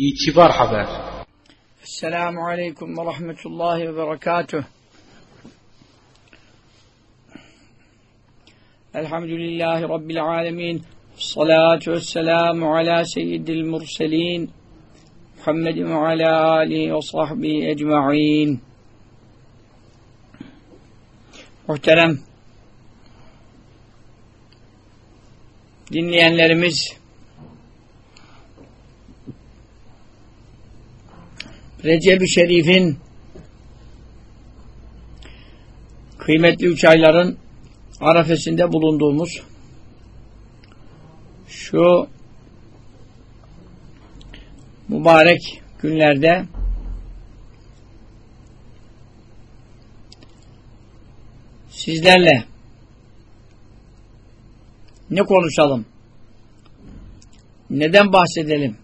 İtibar Haber Esselamu Aleyküm ve Rahmetullahi ve Berekatuh. Elhamdülillahi Rabbil Alemin. Salatu vesselamu ala seyyidil murselin. Muhammedin ve ala alihi ve sahbihi ecma'in. Muhterem dinleyenlerimiz Recep-i Şerif'in kıymetli üç ayların arafesinde bulunduğumuz şu mübarek günlerde sizlerle ne konuşalım? Neden bahsedelim?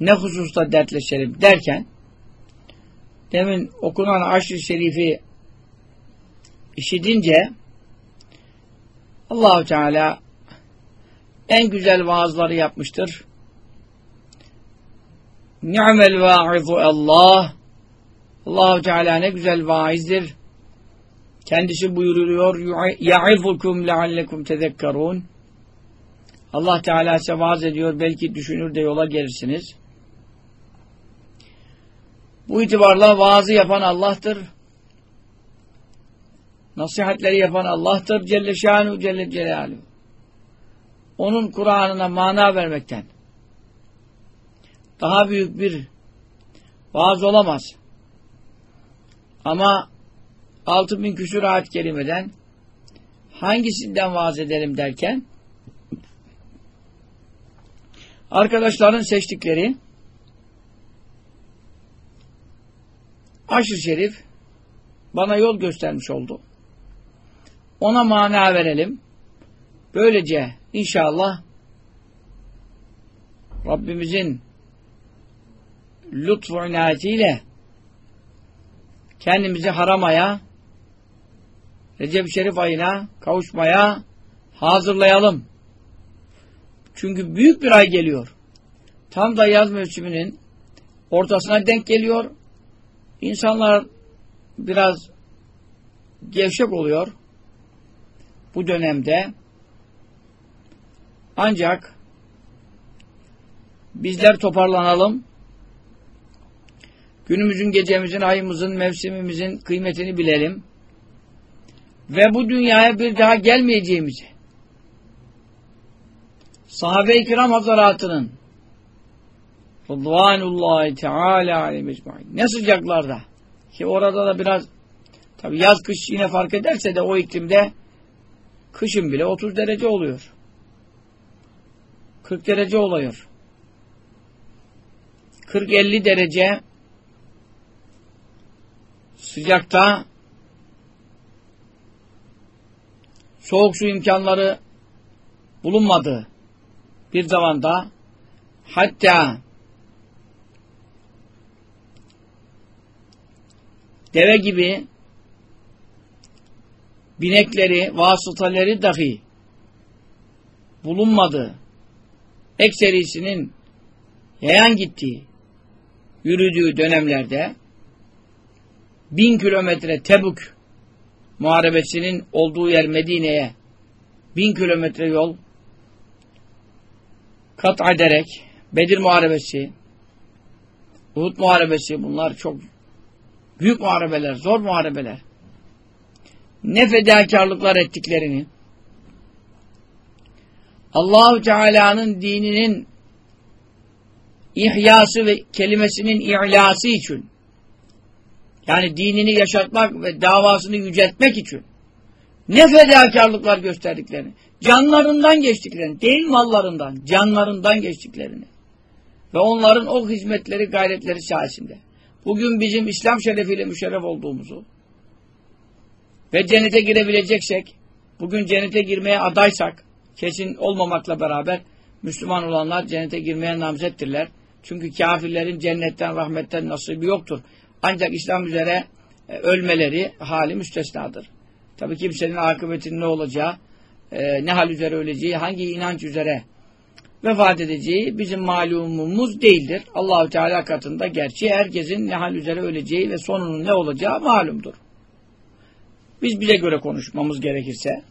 Ne hususta dertleşelim derken demin okunan aşr-ı şerifi işidince Allahu Teala en güzel vaazları yapmıştır. Ni'mel va'izu Allah Allahu Teala ne güzel vaizdir. Kendisi buyuruyor ya'izukum leallekum tezekkarun Allah Teala size vaaz ediyor belki düşünür de yola gelirsiniz. Bu itibarla vaazı yapan Allah'tır. Nasihatleri yapan Allah'tır. Celle şanu Celle Celaluhu. Onun Kur'an'ına mana vermekten daha büyük bir vaaz olamaz. Ama altı bin küsur ayet kelimeden hangisinden vaaz edelim derken arkadaşların seçtikleri aşırı şerif bana yol göstermiş oldu. Ona mana verelim. Böylece inşallah Rabbimizin lütfu inayetiyle kendimizi haramaya Recep-i Şerif ayına kavuşmaya hazırlayalım. Çünkü büyük bir ay geliyor. Tam da yaz mevsiminin ortasına denk geliyor. İnsanlar biraz gevşek oluyor bu dönemde. Ancak bizler toparlanalım. Günümüzün, gecemizin, ayımızın, mevsimimizin kıymetini bilelim. Ve bu dünyaya bir daha gelmeyeceğimizi sahabe-i kiram hazaratının Rıdvanullahi Teala aleyhi mecmain. Ne sıcaklarda. Ki orada da biraz tabi yaz kış yine fark ederse de o iklimde kışın bile 30 derece oluyor. 40 derece oluyor. 40-50 derece sıcakta soğuk su imkanları bulunmadığı bir zamanda hatta deve gibi binekleri, vasıtaları dahi bulunmadığı ekserisinin yayan gittiği, yürüdüğü dönemlerde bin kilometre Tebuk muharebesinin olduğu yer Medine'ye bin kilometre yol kat ederek Bedir Muharebesi Uhud Muharebesi bunlar çok büyük muharebeler, zor muharebeler. Ne fedakarlıklar ettiklerini. Allahu Teala'nın dininin ihyası ve kelimesinin i'lası için. Yani dinini yaşatmak ve davasını yüceltmek için. Ne fedakarlıklar gösterdiklerini, canlarından geçtiklerini, değil mallarından, canlarından geçtiklerini. Ve onların o hizmetleri, gayretleri sayesinde bugün bizim İslam şerefiyle müşerref olduğumuzu ve cennete girebileceksek, bugün cennete girmeye adaysak, kesin olmamakla beraber Müslüman olanlar cennete girmeye namzettirler. Çünkü kafirlerin cennetten, rahmetten nasibi yoktur. Ancak İslam üzere e, ölmeleri hali müstesnadır. Tabi kimsenin akıbetinin ne olacağı, e, ne hal üzere öleceği, hangi inanç üzere vefat edeceği bizim malumumuz değildir. Allahü Teala katında gerçi herkesin ne hal üzere öleceği ve sonunun ne olacağı malumdur. Biz bize göre konuşmamız gerekirse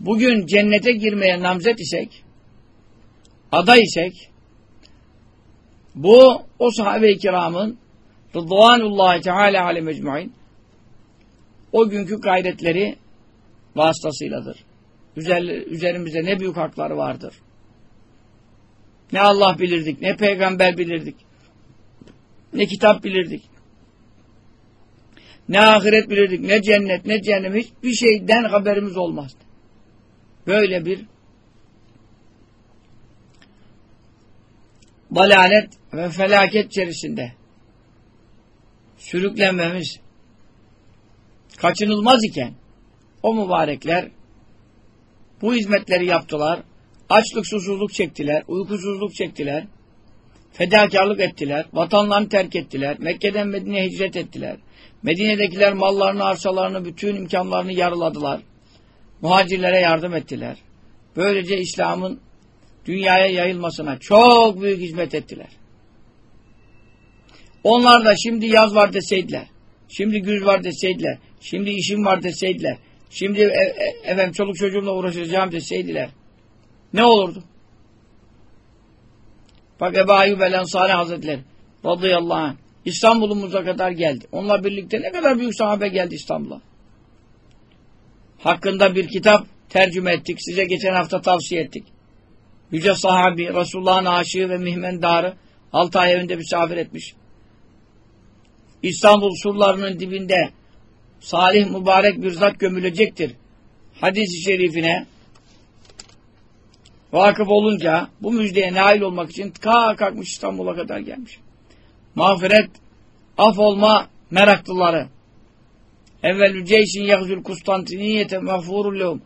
bugün cennete girmeye namzet isek aday isek bu o sahabe-i kiramın Rıdvanullahi Teala aleyhi mecmuin o günkü gayretleri vasıtasıyladır. Üzer, üzerimizde ne büyük hakları vardır. Ne Allah bilirdik, ne peygamber bilirdik, ne kitap bilirdik, ne ahiret bilirdik, ne cennet, ne cehennem, hiçbir şeyden haberimiz olmazdı. Böyle bir dalalet ve felaket içerisinde sürüklenmemiz kaçınılmaz iken o mübarekler bu hizmetleri yaptılar. Açlık, susuzluk çektiler, uykusuzluk çektiler, fedakarlık ettiler, vatanlarını terk ettiler, Mekke'den Medine'ye hicret ettiler. Medine'dekiler mallarını, arsalarını, bütün imkanlarını yarıladılar. Muhacirlere yardım ettiler. Böylece İslam'ın dünyaya yayılmasına çok büyük hizmet ettiler. Onlar da şimdi yaz var deseydiler, şimdi güz var deseydiler, şimdi işim var deseydiler, şimdi e, e, efendim çoluk çocuğumla uğraşacağım deseydiler, ne olurdu? Bak Ebu Ayyub el Ensari Hazretleri radıyallahu anh İstanbul'umuza kadar geldi. Onunla birlikte ne kadar büyük sahabe geldi İstanbul'a. Hakkında bir kitap tercüme ettik. Size geçen hafta tavsiye ettik. Yüce sahabi, Resulullah'ın aşığı ve mihmendarı 6 ay evinde misafir etmiş. İstanbul surlarının dibinde salih mübarek bir zat gömülecektir. Hadis-i şerifine vakıf olunca bu müjdeye nail olmak için kalkmış İstanbul'a kadar gelmiş. Mağfiret, af olma meraklıları. Evvelü ceyşin yahzül Kustantiniyete mağfurul lehum.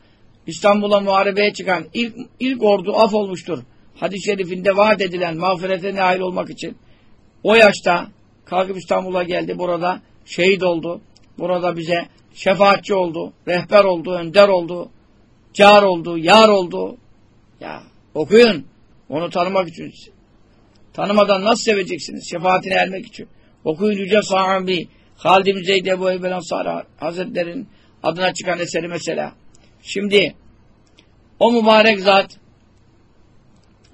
İstanbul'a muharebeye çıkan ilk, ilk ordu af olmuştur. Hadis-i şerifinde vaat edilen mağfirete nail olmak için o yaşta kalkıp İstanbul'a geldi. Burada şehit oldu. Burada bize şefaatçi oldu, rehber oldu, önder oldu, car oldu, yar oldu. Ya okuyun. Onu tanımak için. Tanımadan nasıl seveceksiniz? Şefaatine ermek için. Okuyun Yüce Sahabi, Halid bin Zeyd Ebu Eybel Hazretleri'nin adına çıkan eseri mesela. Şimdi o mübarek zat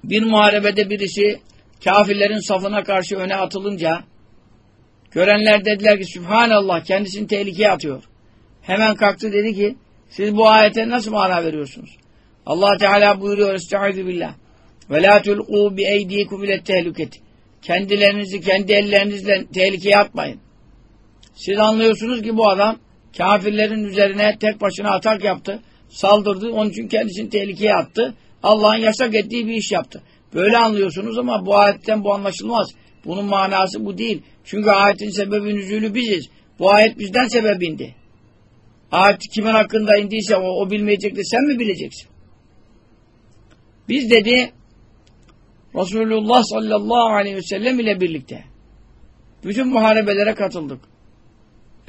bir muharebede birisi kafirlerin safına karşı öne atılınca görenler dediler ki Sübhanallah kendisini tehlikeye atıyor. Hemen kalktı dedi ki siz bu ayete nasıl mana veriyorsunuz? Allah Teala buyuruyor Estaizu billah ve la tulqu bi eydikum ile tehliketi kendilerinizi kendi ellerinizle tehlikeye atmayın. Siz anlıyorsunuz ki bu adam kafirlerin üzerine tek başına atak yaptı saldırdı. Onun için kendisini tehlikeye attı. Allah'ın yasak ettiği bir iş yaptı. Böyle anlıyorsunuz ama bu ayetten bu anlaşılmaz. Bunun manası bu değil. Çünkü ayetin sebebi nüzülü biziz. Bu ayet bizden sebebindi. Ayet kimin hakkında indiyse o, o bilmeyecekti. Sen mi bileceksin? Biz dedi Resulullah sallallahu aleyhi ve sellem ile birlikte bütün muharebelere katıldık.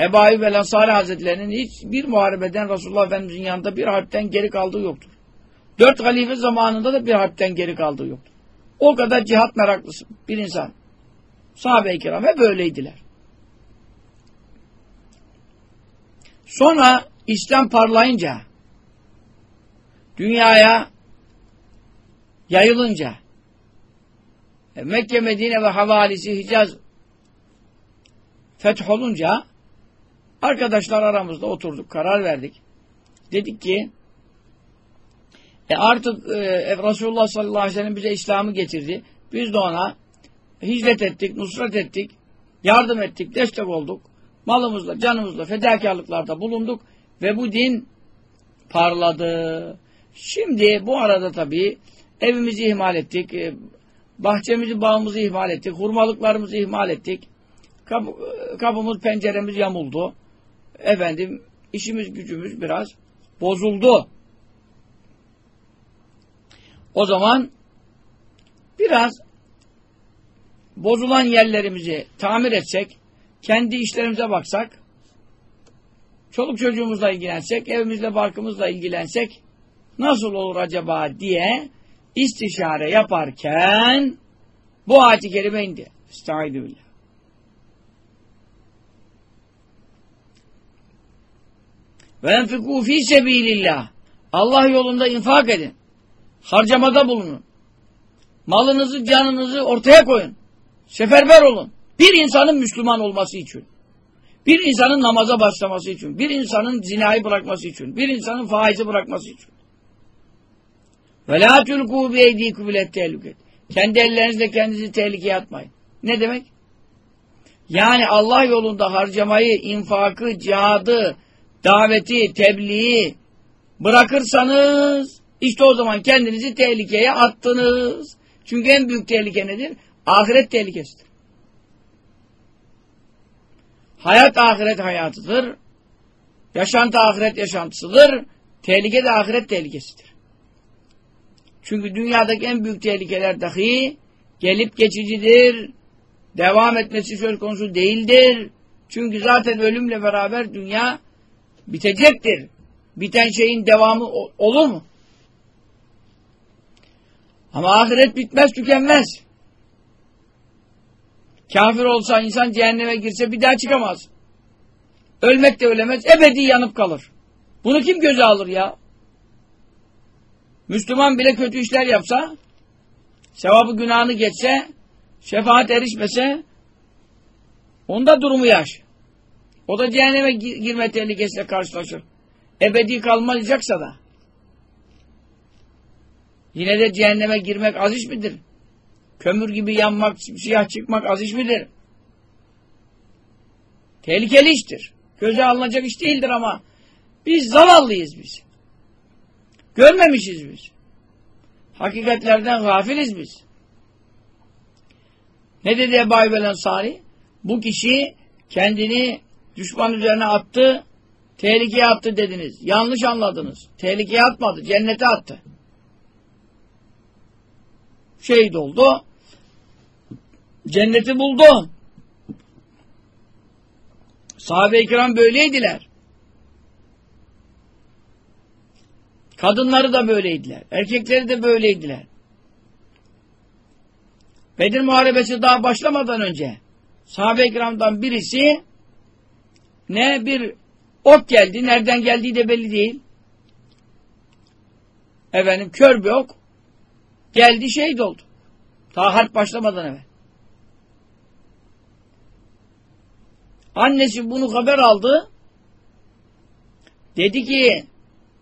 Ebu Ayyub el Ansari Hazretlerinin hiçbir muharebeden Resulullah Efendimizin yanında bir harpten geri kaldığı yoktur. Dört halife zamanında da bir harpten geri kaldığı yoktur. O kadar cihat meraklısı bir insan. Sahabe-i kiram hep öyleydiler. Sonra İslam parlayınca dünyaya yayılınca e, Mekke, Medine ve havalisi Hicaz fetholunca Arkadaşlar aramızda oturduk, karar verdik. Dedik ki e artık e, Resulullah sallallahu aleyhi ve sellem bize İslam'ı getirdi. Biz de ona hicret ettik, nusret ettik, yardım ettik, destek olduk. Malımızla, canımızla, fedakarlıklarda bulunduk ve bu din parladı. Şimdi bu arada tabii evimizi ihmal ettik, e, bahçemizi, bağımızı ihmal ettik, hurmalıklarımızı ihmal ettik. Kapı, e, kapımız, penceremiz yamuldu efendim işimiz gücümüz biraz bozuldu. O zaman biraz bozulan yerlerimizi tamir etsek, kendi işlerimize baksak, çoluk çocuğumuzla ilgilensek, evimizle barkımızla ilgilensek nasıl olur acaba diye istişare yaparken bu ayet-i kerime indi. Estaizu billah. Ve enfikû fî sebîlillah. Allah yolunda infak edin. Harcamada bulunun. Malınızı, canınızı ortaya koyun. Seferber olun. Bir insanın Müslüman olması için. Bir insanın namaza başlaması için. Bir insanın zinayı bırakması için. Bir insanın faizi bırakması için. Ve la tulku bi eydikum tehlike. Kendi ellerinizle kendinizi tehlikeye atmayın. Ne demek? Yani Allah yolunda harcamayı, infakı, cihadı, daveti, tebliği bırakırsanız işte o zaman kendinizi tehlikeye attınız. Çünkü en büyük tehlike nedir? Ahiret tehlikesidir. Hayat ahiret hayatıdır. Yaşantı ahiret yaşantısıdır. Tehlike de ahiret tehlikesidir. Çünkü dünyadaki en büyük tehlikeler dahi gelip geçicidir. Devam etmesi söz konusu değildir. Çünkü zaten ölümle beraber dünya bitecektir. Biten şeyin devamı olur mu? Ama ahiret bitmez, tükenmez. Kafir olsa insan cehenneme girse bir daha çıkamaz. Ölmek de ölemez, ebedi yanıp kalır. Bunu kim göze alır ya? Müslüman bile kötü işler yapsa, sevabı günahını geçse, şefaat erişmese, onda durumu yaş. O da cehenneme girme tehlikesiyle karşılaşır. Ebedi kalmayacaksa da. Yine de cehenneme girmek az iş midir? Kömür gibi yanmak, siyah çıkmak az iş midir? Tehlikeli iştir. Göze alınacak iş değildir ama biz zavallıyız biz. Görmemişiz biz. Hakikatlerden gafiliz biz. Ne dedi Ebu Ayyub? Bu kişi kendini düşman üzerine attı, tehlikeye attı dediniz. Yanlış anladınız. Tehlikeye atmadı, cennete attı. Şehit oldu. Cenneti buldu. Sahabe-i kiram böyleydiler. Kadınları da böyleydiler. Erkekleri de böyleydiler. Bedir Muharebesi daha başlamadan önce sahabe-i kiramdan birisi ne bir ok geldi. Nereden geldiği de belli değil. Efendim kör bir ok. Geldi şehit oldu. Daha harp başlamadan evvel. Annesi bunu haber aldı. Dedi ki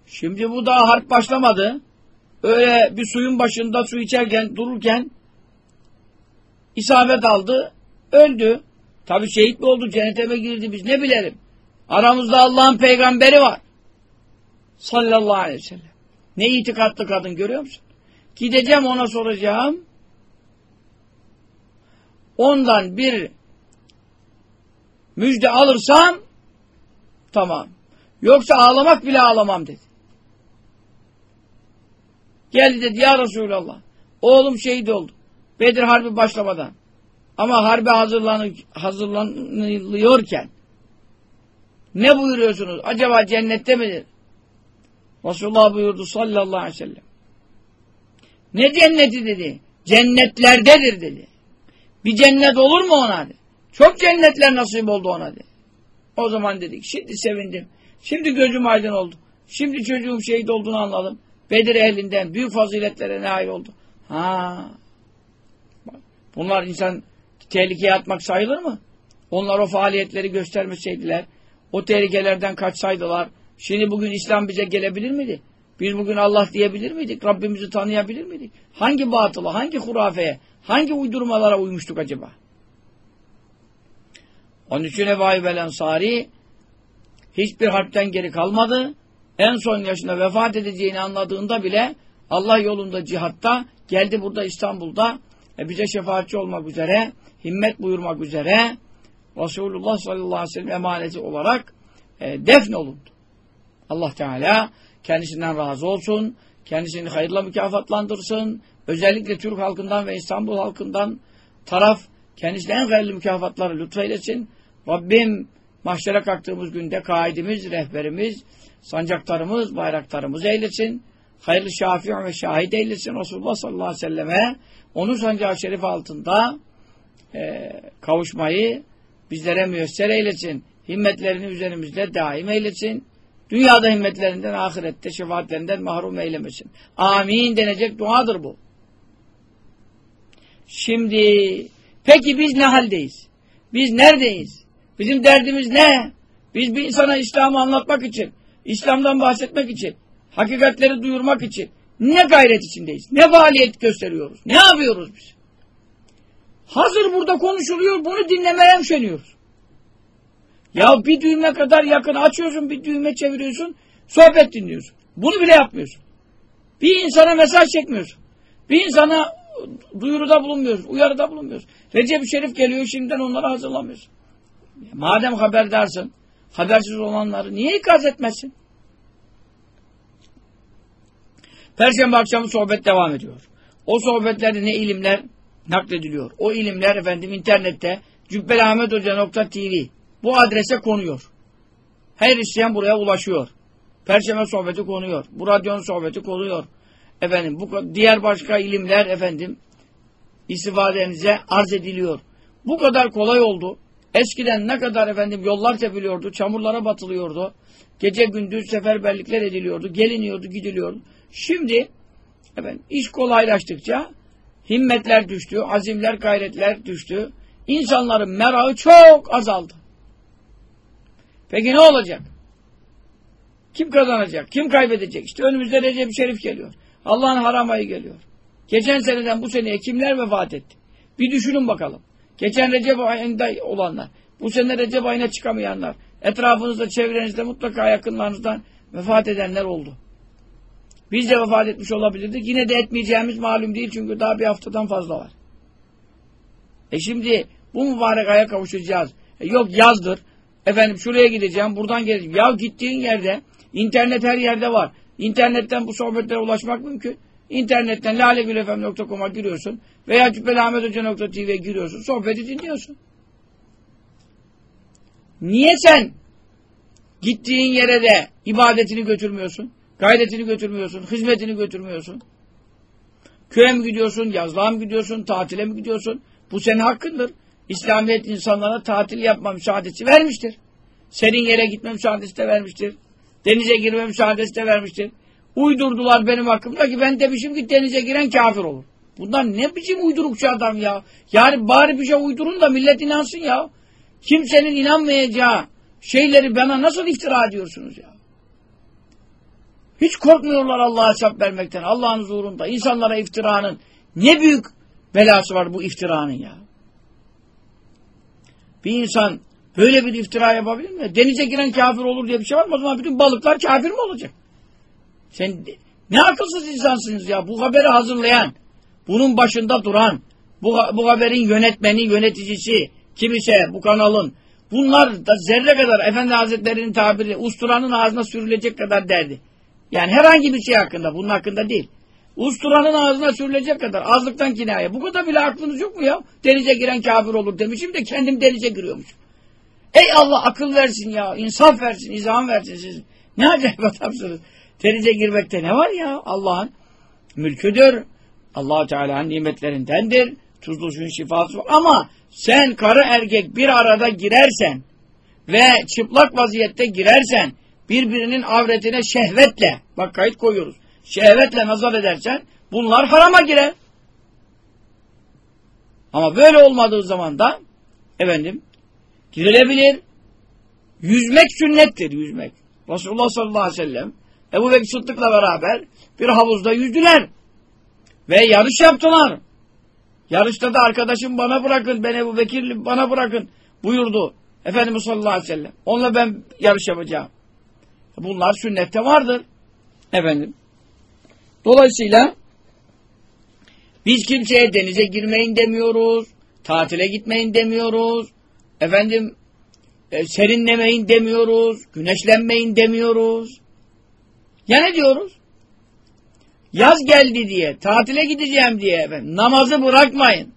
şimdi bu daha harp başlamadı. Öyle bir suyun başında su içerken dururken isabet aldı. Öldü. Tabi şehit mi oldu? Cennete mi girdi? Biz ne bilelim? Aramızda Allah'ın peygamberi var. Sallallahu aleyhi ve sellem. Ne itikatlı kadın görüyor musun? Gideceğim ona soracağım. Ondan bir müjde alırsam tamam. Yoksa ağlamak bile ağlamam dedi. Geldi dedi ya Resulallah. Oğlum şehit oldu. Bedir Harbi başlamadan. Ama harbe hazırlanıyorken ne buyuruyorsunuz? Acaba cennette midir? Resulullah buyurdu sallallahu aleyhi ve sellem. Ne cenneti dedi? Cennetlerdedir dedi. Bir cennet olur mu ona dedi. Çok cennetler nasip oldu ona dedi. O zaman dedik şimdi sevindim. Şimdi gözüm aydın oldu. Şimdi çocuğum şehit olduğunu anladım. Bedir ehlinden büyük faziletlere nail oldu. Ha. Bunlar insan tehlikeye atmak sayılır mı? Onlar o faaliyetleri göstermeseydiler, o tehlikelerden kaçsaydılar, şimdi bugün İslam bize gelebilir miydi? Biz bugün Allah diyebilir miydik? Rabbimizi tanıyabilir miydik? Hangi batıla, hangi hurafeye, hangi uydurmalara uymuştuk acaba? Onun için Ebu Ayyub Ensari hiçbir harpten geri kalmadı. En son yaşında vefat edeceğini anladığında bile Allah yolunda cihatta geldi burada İstanbul'da e, bize şefaatçi olmak üzere, himmet buyurmak üzere Resulullah sallallahu aleyhi ve sellem emaneti olarak e, defnolundu. Allah Teala kendisinden razı olsun, kendisini hayırla mükafatlandırsın. Özellikle Türk halkından ve İstanbul halkından taraf kendisine en hayırlı mükafatları lütfeylesin. Rabbim mahşere kalktığımız günde kaidimiz, rehberimiz, sancaktarımız, bayraktarımız eylesin. hayırlı şafi ve şahit eylesin Resulullah sallallahu aleyhi ve selleme onun sancağı şerif altında e, kavuşmayı bizlere müyesser eylesin. Himmetlerini üzerimizde daim eylesin. Dünyada himmetlerinden, ahirette şefaatlerinden mahrum eylemesin. Amin denecek duadır bu. Şimdi peki biz ne haldeyiz? Biz neredeyiz? Bizim derdimiz ne? Biz bir insana İslam'ı anlatmak için, İslam'dan bahsetmek için, hakikatleri duyurmak için ne gayret içindeyiz? Ne faaliyet gösteriyoruz? Ne yapıyoruz biz? Hazır burada konuşuluyor, bunu dinlemeye üşeniyoruz. Ya bir düğme kadar yakın açıyorsun, bir düğme çeviriyorsun, sohbet dinliyorsun. Bunu bile yapmıyorsun. Bir insana mesaj çekmiyorsun. Bir insana duyuruda bulunmuyorsun, uyarıda bulunmuyorsun. Recep-i Şerif geliyor, şimdiden onları hazırlamıyorsun. Madem haberdarsın, habersiz olanları niye ikaz etmesin? Perşembe akşamı sohbet devam ediyor. O sohbetlerde ne ilimler naklediliyor. O ilimler efendim internette cübbelahmethoca.tv bu adrese konuyor. Her isteyen buraya ulaşıyor. Perşembe sohbeti konuyor. Bu radyonun sohbeti konuyor. Efendim bu diğer başka ilimler efendim istifadenize arz ediliyor. Bu kadar kolay oldu. Eskiden ne kadar efendim yollar tepiliyordu, çamurlara batılıyordu. Gece gündüz seferberlikler ediliyordu, geliniyordu, gidiliyordu. Şimdi efendim iş kolaylaştıkça himmetler düştü, azimler, gayretler düştü. İnsanların merağı çok azaldı. Peki ne olacak? Kim kazanacak? Kim kaybedecek? İşte önümüzde Recep Şerif geliyor. Allah'ın haram ayı geliyor. Geçen seneden bu seneye kimler vefat etti? Bir düşünün bakalım. Geçen Recep ayında olanlar, bu sene Recep ayına çıkamayanlar, etrafınızda, çevrenizde mutlaka yakınlarınızdan vefat edenler oldu. Biz de vefat etmiş olabilirdik. Yine de etmeyeceğimiz malum değil çünkü daha bir haftadan fazla var. E şimdi bu mübarek aya kavuşacağız. E yok yazdır. Efendim şuraya gideceğim, buradan geleceğim. Ya gittiğin yerde, internet her yerde var. İnternetten bu sohbetlere ulaşmak mümkün. İnternetten lalegülefem.com'a giriyorsun veya cübbelahmethoca.tv'ye giriyorsun. Sohbeti dinliyorsun. Niye sen gittiğin yere de ibadetini götürmüyorsun? Gayretini götürmüyorsun, hizmetini götürmüyorsun. Köye mi gidiyorsun, yazlığa mı gidiyorsun, tatile mi gidiyorsun? Bu senin hakkındır. İslamiyet insanlara tatil yapma müsaadesi vermiştir. Senin yere gitme müsaadesi de vermiştir. Denize girme müsaadesi de vermiştir. Uydurdular benim hakkımda ki ben demişim ki denize giren kafir olur. Bunlar ne biçim uydurukçu adam ya. Yani bari bir şey uydurun da millet inansın ya. Kimsenin inanmayacağı şeyleri bana nasıl iftira ediyorsunuz ya? Hiç korkmuyorlar Allah'a hesap vermekten. Allah'ın huzurunda. insanlara iftiranın ne büyük belası var bu iftiranın ya. Bir insan böyle bir iftira yapabilir mi? Denize giren kafir olur diye bir şey var mı? O zaman bütün balıklar kafir mi olacak? Sen ne akılsız insansınız ya. Bu haberi hazırlayan, bunun başında duran, bu, bu haberin yönetmeni, yöneticisi, kimse bu kanalın, bunlar da zerre kadar Efendi Hazretleri'nin tabiri usturanın ağzına sürülecek kadar derdi. Yani herhangi bir şey hakkında, bunun hakkında değil. Usturanın ağzına sürülecek kadar azlıktan kinaye. Bu kadar bile aklınız yok mu ya? Denize giren kafir olur demişim de kendim denize giriyormuşum. Ey Allah akıl versin ya, insaf versin, izan versin siz. Ne acayip adamsınız. Denize girmekte ne var ya? Allah'ın mülküdür. allah Teala'nın nimetlerindendir. Tuzlu suyun şifası var. Ama sen karı erkek bir arada girersen ve çıplak vaziyette girersen birbirinin avretine şehvetle bak kayıt koyuyoruz. Şehvetle nazar edersen bunlar harama girer. Ama böyle olmadığı zaman da efendim girilebilir. Yüzmek sünnettir yüzmek. Resulullah sallallahu aleyhi ve sellem Ebu Bekir Sıddık'la beraber bir havuzda yüzdüler. Ve yarış yaptılar. Yarışta da arkadaşım bana bırakın, ben Ebu Bekir bana bırakın buyurdu. Efendimiz sallallahu aleyhi ve sellem. Onunla ben yarış yapacağım. Bunlar sünnette vardır. Efendim. Dolayısıyla biz kimseye denize girmeyin demiyoruz. Tatile gitmeyin demiyoruz. Efendim e, serinlemeyin demiyoruz. Güneşlenmeyin demiyoruz. Ya ne diyoruz? Yaz geldi diye, tatile gideceğim diye efendim, namazı bırakmayın.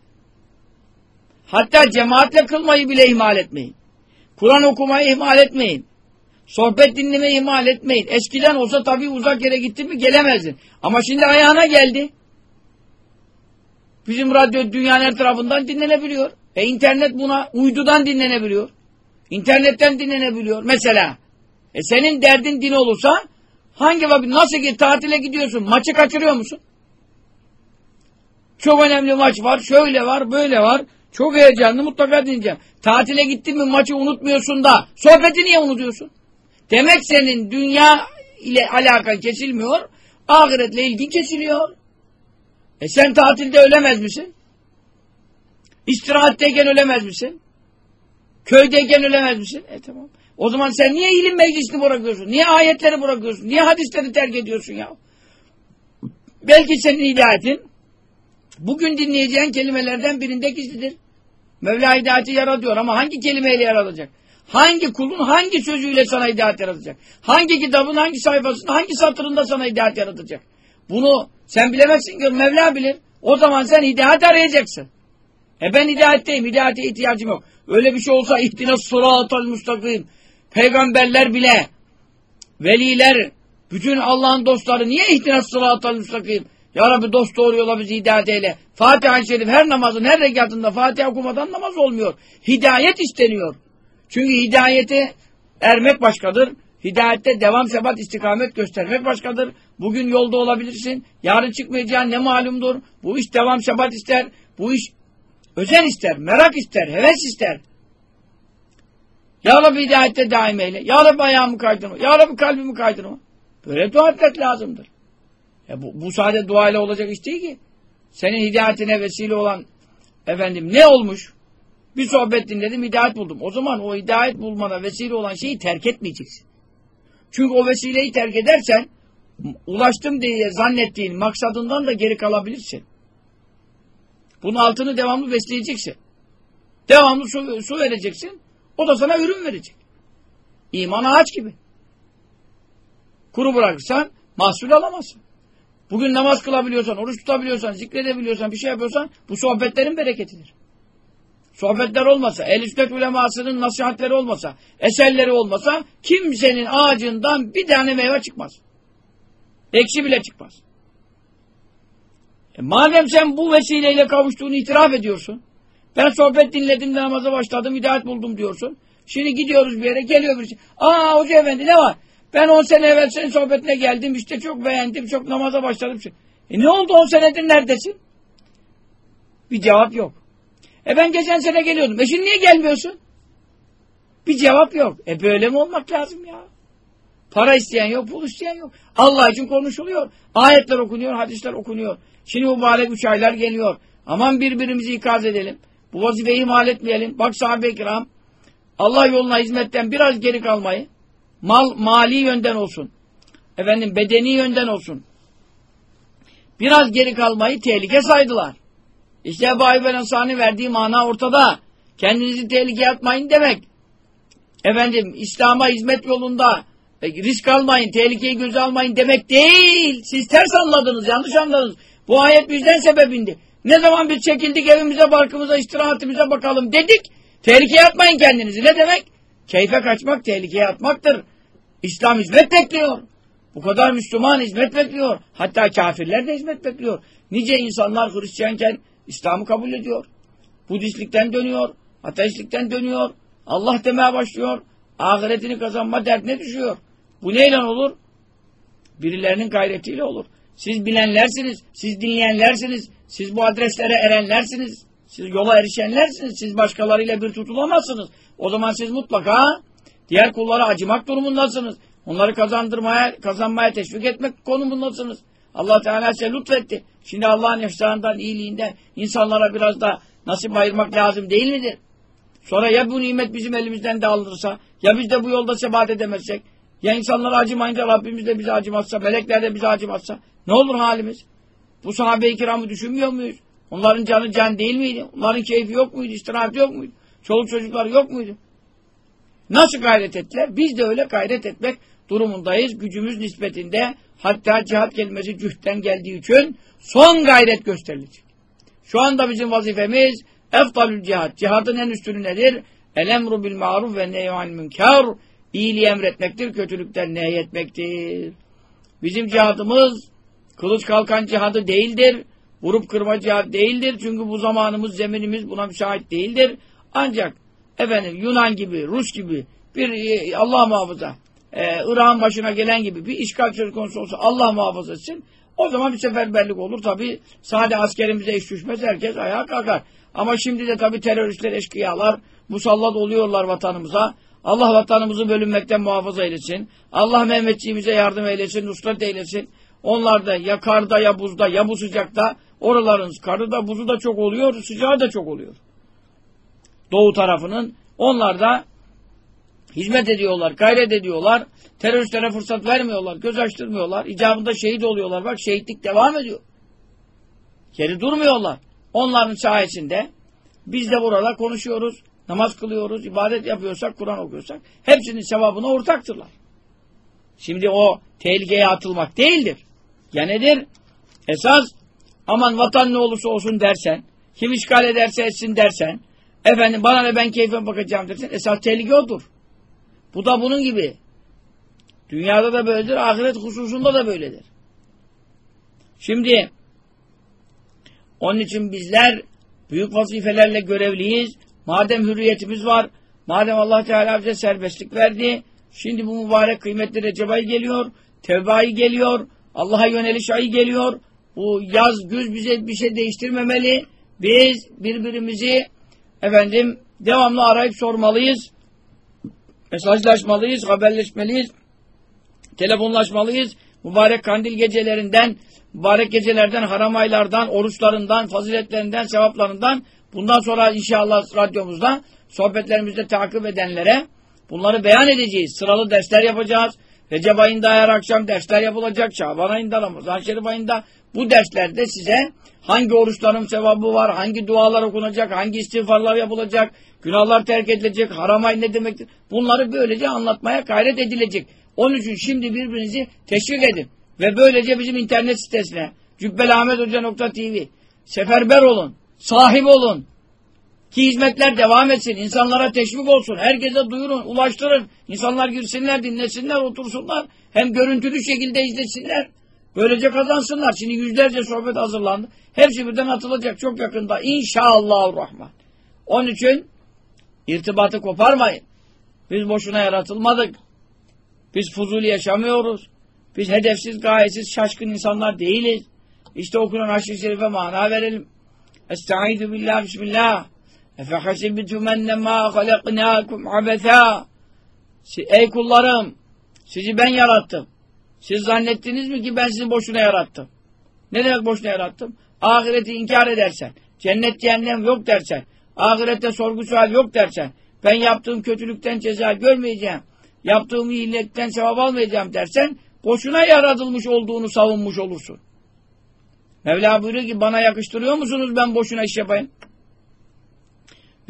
Hatta cemaatle kılmayı bile ihmal etmeyin. Kur'an okumayı ihmal etmeyin. Sohbet dinlemeyi ihmal etmeyin. Eskiden olsa tabii uzak yere gittin mi gelemezdin. Ama şimdi ayağına geldi. Bizim radyo dünyanın her tarafından dinlenebiliyor. E internet buna uydudan dinlenebiliyor. İnternetten dinlenebiliyor. Mesela e senin derdin din olursa hangi vakit nasıl ki tatile gidiyorsun maçı kaçırıyor musun? Çok önemli maç var. Şöyle var böyle var. Çok heyecanlı mutlaka dinleyeceğim. Tatile gittin mi maçı unutmuyorsun da sohbeti niye unutuyorsun? Demek senin dünya ile alakan kesilmiyor. Ahiretle ilgin kesiliyor. E sen tatilde ölemez misin? İstirahatteyken ölemez misin? Köydeyken ölemez misin? E tamam. O zaman sen niye ilim meclisini bırakıyorsun? Niye ayetleri bırakıyorsun? Niye hadisleri terk ediyorsun ya? Belki senin hidayetin bugün dinleyeceğin kelimelerden birinde gizlidir. Mevla hidayeti yaratıyor ama hangi kelimeyle yaratacak? Hangi kulun hangi sözüyle sana hidayet yaratacak? Hangi kitabın hangi sayfasında hangi satırında sana hidayet yaratacak? Bunu sen bilemezsin ki Mevla bilir. O zaman sen hidayet arayacaksın. E ben hidayetteyim. Hidayete ihtiyacım yok. Öyle bir şey olsa ihtina sıratal müstakim. Peygamberler bile veliler bütün Allah'ın dostları niye ihtina sıratal müstakim? Ya Rabbi dost doğru yola bizi hidayet eyle. Fatiha-i Şerif her namazın her rekatında Fatiha okumadan namaz olmuyor. Hidayet isteniyor. Çünkü hidayete ermek başkadır. Hidayette devam sebat istikamet göstermek başkadır. Bugün yolda olabilirsin. Yarın çıkmayacağın ne malumdur. Bu iş devam sebat ister. Bu iş özen ister, merak ister, heves ister. Ya Rabbi hidayette daim eyle. Ya Rabbi ayağımı kaydırma. Ya Rabbi kalbimi kaydırma. Böyle dua etmek lazımdır. E bu, bu sadece duayla olacak iş değil ki. Senin hidayetine vesile olan efendim ne olmuş? Bir sohbet dinledim, hidayet buldum. O zaman o hidayet bulmana vesile olan şeyi terk etmeyeceksin. Çünkü o vesileyi terk edersen ulaştım diye zannettiğin maksadından da geri kalabilirsin. Bunun altını devamlı besleyeceksin. Devamlı su, su vereceksin. O da sana ürün verecek. İman ağaç gibi. Kuru bırakırsan mahsul alamazsın. Bugün namaz kılabiliyorsan, oruç tutabiliyorsan, zikredebiliyorsan, bir şey yapıyorsan bu sohbetlerin bereketidir. Sohbetler olmasa, el sünnet ulemasının nasihatleri olmasa, eserleri olmasa kimsenin ağacından bir tane meyve çıkmaz. Eksi bile çıkmaz. E madem sen bu vesileyle kavuştuğunu itiraf ediyorsun, ben sohbet dinledim namaza başladım, hidayet buldum diyorsun. Şimdi gidiyoruz bir yere, geliyor birisi. Aa hoca efendi ne var? Ben on sene evvel senin sohbetine geldim, işte çok beğendim, çok namaza başladım. E ne oldu on senedir neredesin? Bir cevap yok. E ben geçen sene geliyordum. E şimdi niye gelmiyorsun? Bir cevap yok. E böyle mi olmak lazım ya? Para isteyen yok, pul isteyen yok. Allah için konuşuluyor. Ayetler okunuyor, hadisler okunuyor. Şimdi mübarek üç aylar geliyor. Aman birbirimizi ikaz edelim. Bu vazifeyi ihmal etmeyelim. Bak sahabe-i kiram Allah yoluna hizmetten biraz geri kalmayı mal mali yönden olsun. Efendim bedeni yönden olsun. Biraz geri kalmayı tehlike saydılar. İşte Ebu Ayyub el verdiği mana ortada. Kendinizi tehlikeye atmayın demek. Efendim İslam'a hizmet yolunda e, risk almayın, tehlikeyi göze almayın demek değil. Siz ters anladınız, yanlış anladınız. Bu ayet bizden sebebindi. Ne zaman biz çekildik evimize, barkımıza, istirahatimize bakalım dedik. Tehlikeye atmayın kendinizi. Ne demek? Keyfe kaçmak tehlikeye atmaktır. İslam hizmet bekliyor. Bu kadar Müslüman hizmet bekliyor. Hatta kafirler de hizmet bekliyor. Nice insanlar Hristiyanken İslam'ı kabul ediyor. Budistlikten dönüyor. Ateistlikten dönüyor. Allah demeye başlıyor. Ahiretini kazanma derdine düşüyor. Bu neyle olur? Birilerinin gayretiyle olur. Siz bilenlersiniz. Siz dinleyenlersiniz. Siz bu adreslere erenlersiniz. Siz yola erişenlersiniz. Siz başkalarıyla bir tutulamazsınız. O zaman siz mutlaka diğer kullara acımak durumundasınız. Onları kazandırmaya, kazanmaya teşvik etmek konumundasınız. Allah Teala size lütfetti. Şimdi Allah'ın ihsanından, iyiliğinden insanlara biraz da nasip ayırmak lazım değil midir? Sonra ya bu nimet bizim elimizden de alınırsa, ya biz de bu yolda sebat edemezsek, ya insanlara acımayınca Rabbimiz de bize acımazsa, melekler de bize acımazsa, ne olur halimiz? Bu sahabe-i kiramı düşünmüyor muyuz? Onların canı can değil miydi? Onların keyfi yok muydu? İstirahati yok muydu? Çoluk çocuklar yok muydu? Nasıl gayret ettiler? Biz de öyle gayret etmek durumundayız. Gücümüz nispetinde hatta cihat kelimesi cühten geldiği için son gayret gösterilecek. Şu anda bizim vazifemiz eftalül cihat. Cihadın en üstünü nedir? El emru bil maruf ve neyhanil münker. iyiliği emretmektir, kötülükten nehyetmektir. Bizim cihadımız kılıç kalkan cihadı değildir. Vurup kırma cihadı değildir. Çünkü bu zamanımız, zeminimiz buna müsait değildir. Ancak efendim Yunan gibi, Rus gibi bir e, Allah muhafaza e, Irak'ın başına gelen gibi bir işgal söz konusu olsa Allah muhafaza etsin. O zaman bir seferberlik olur. Tabi sade askerimize iş düşmez. Herkes ayağa kalkar. Ama şimdi de tabi teröristler, eşkıyalar musallat oluyorlar vatanımıza. Allah vatanımızı bölünmekten muhafaza eylesin. Allah Mehmetçiğimize yardım eylesin, nusret eylesin. Onlar da ya karda ya buzda ya bu sıcakta oraların karı da buzu da çok oluyor, sıcağı da çok oluyor. Doğu tarafının onlar da hizmet ediyorlar, gayret ediyorlar. Teröristlere fırsat vermiyorlar, göz açtırmıyorlar. İcabında şehit oluyorlar. Bak şehitlik devam ediyor. Geri durmuyorlar. Onların sayesinde biz de burada konuşuyoruz, namaz kılıyoruz, ibadet yapıyorsak, Kur'an okuyorsak hepsinin sevabına ortaktırlar. Şimdi o tehlikeye atılmak değildir. Ya nedir? Esas aman vatan ne olursa olsun dersen, kim işgal ederse etsin dersen, efendim bana ne ben keyfe bakacağım dersen esas tehlike odur. Bu da bunun gibi. Dünyada da böyledir, ahiret hususunda da böyledir. Şimdi onun için bizler büyük vazifelerle görevliyiz. Madem hürriyetimiz var, madem Allah Teala bize serbestlik verdi, şimdi bu mübarek kıymetli Recep geliyor, Tevbe geliyor, Allah'a yöneliş ayı geliyor. Bu yaz, güz bize bir şey değiştirmemeli. Biz birbirimizi efendim devamlı arayıp sormalıyız. Mesajlaşmalıyız, haberleşmeliyiz. Telefonlaşmalıyız. Mübarek kandil gecelerinden, mübarek gecelerden, haram aylardan, oruçlarından, faziletlerinden, sevaplarından bundan sonra inşallah radyomuzda sohbetlerimizde takip edenlere bunları beyan edeceğiz. Sıralı dersler yapacağız. Recep ayında her akşam dersler yapılacak. Şaban ayında, Ramazan Şerif ayında bu derslerde size hangi oruçların sevabı var, hangi dualar okunacak, hangi istiğfarlar yapılacak, günahlar terk edilecek, haram ay ne demektir? Bunları böylece anlatmaya gayret edilecek. Onun için şimdi birbirinizi teşvik edin. Ve böylece bizim internet sitesine cübbelahmethoca.tv seferber olun, sahip olun. Ki hizmetler devam etsin, insanlara teşvik olsun, herkese duyurun, ulaştırın. İnsanlar girsinler, dinlesinler, otursunlar. Hem görüntülü şekilde izlesinler. Böylece kazansınlar. Şimdi yüzlerce sohbet hazırlandı. Hepsi birden atılacak çok yakında. İnşallahurrahman. Onun için irtibatı koparmayın. Biz boşuna yaratılmadık. Biz fuzuli yaşamıyoruz. Biz hedefsiz, gayesiz, şaşkın insanlar değiliz. İşte okunan haşr-ı şerife mana verelim. Estaizu billah, bismillah. Efehasibtum ennemâ halaknâkum abethâ. Ey kullarım, sizi ben yarattım. Siz zannettiniz mi ki ben sizi boşuna yarattım? Ne demek boşuna yarattım? Ahireti inkar edersen, cennet cehennem yok dersen, ahirette sorgu sual yok dersen, ben yaptığım kötülükten ceza görmeyeceğim, yaptığım iyilikten sevap almayacağım dersen, boşuna yaratılmış olduğunu savunmuş olursun. Mevla buyuruyor ki bana yakıştırıyor musunuz ben boşuna iş yapayım?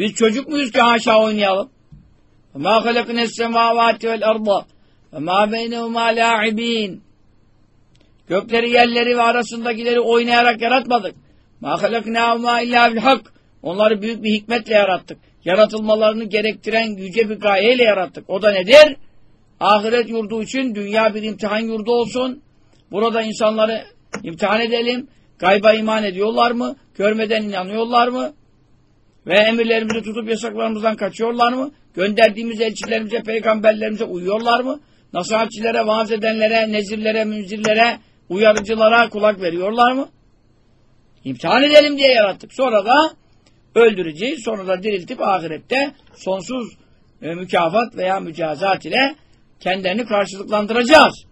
Biz çocuk muyuz ki haşa oynayalım? وَمَا خَلَقْنَا السَّمَاوَاتِ وَالْأَرْضَ وَمَا بَيْنَهُمَا لَاعِب۪ينَ Gökleri, yerleri ve arasındakileri oynayarak yaratmadık. مَا خَلَقْنَاهُمَا اِلَّا بِالْحَقِّ Onları büyük bir hikmetle yarattık. Yaratılmalarını gerektiren yüce bir gayeyle yarattık. O da nedir? Ahiret yurdu için dünya bir imtihan yurdu olsun. Burada insanları imtihan edelim. Gayba iman ediyorlar mı? Görmeden inanıyorlar mı? Ve emirlerimizi tutup yasaklarımızdan kaçıyorlar mı? Gönderdiğimiz elçilerimize, peygamberlerimize uyuyorlar mı? Nasihatçilere, vaaz edenlere, nezirlere, münzirlere, uyarıcılara kulak veriyorlar mı? İmtihan edelim diye yarattık. Sonra da öldüreceğiz. Sonra da diriltip ahirette sonsuz e, mükafat veya mücazat ile kendilerini karşılıklandıracağız.